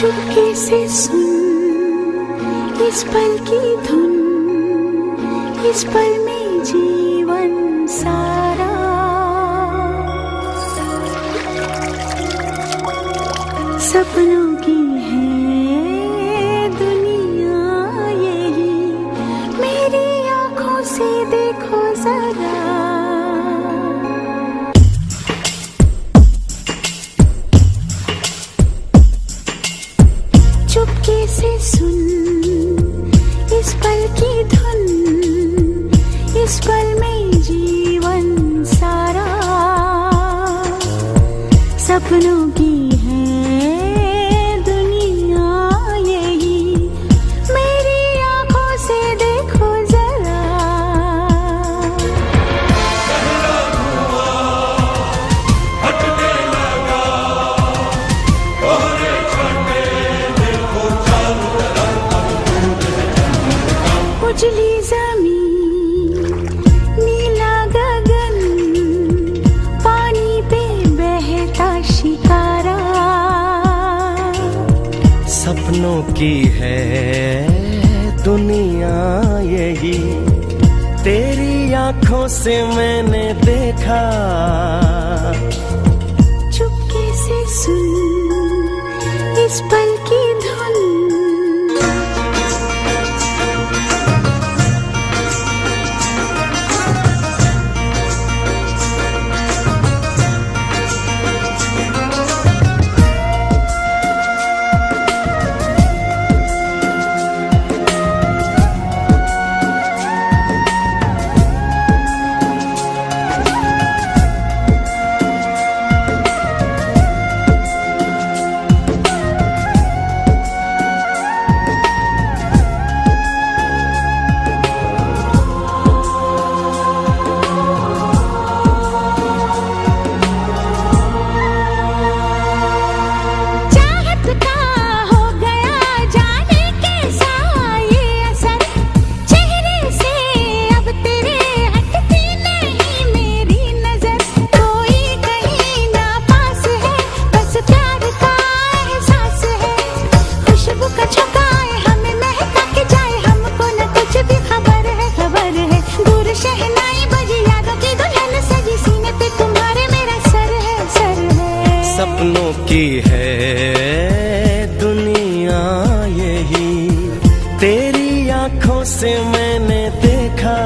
चुपके से सुन इस पल की धुन इस पल में जीवन सारा। सपनों की से सुन उजली ज़मीन नीला गगन पानी पे बहता शिकारा। सपनों की है दुनिया यही तेरी आँखों से मैंने देखा। चुपके से सुन इस पल सपनों की है दुनिया यही। तेरी आँखों से मैंने देखा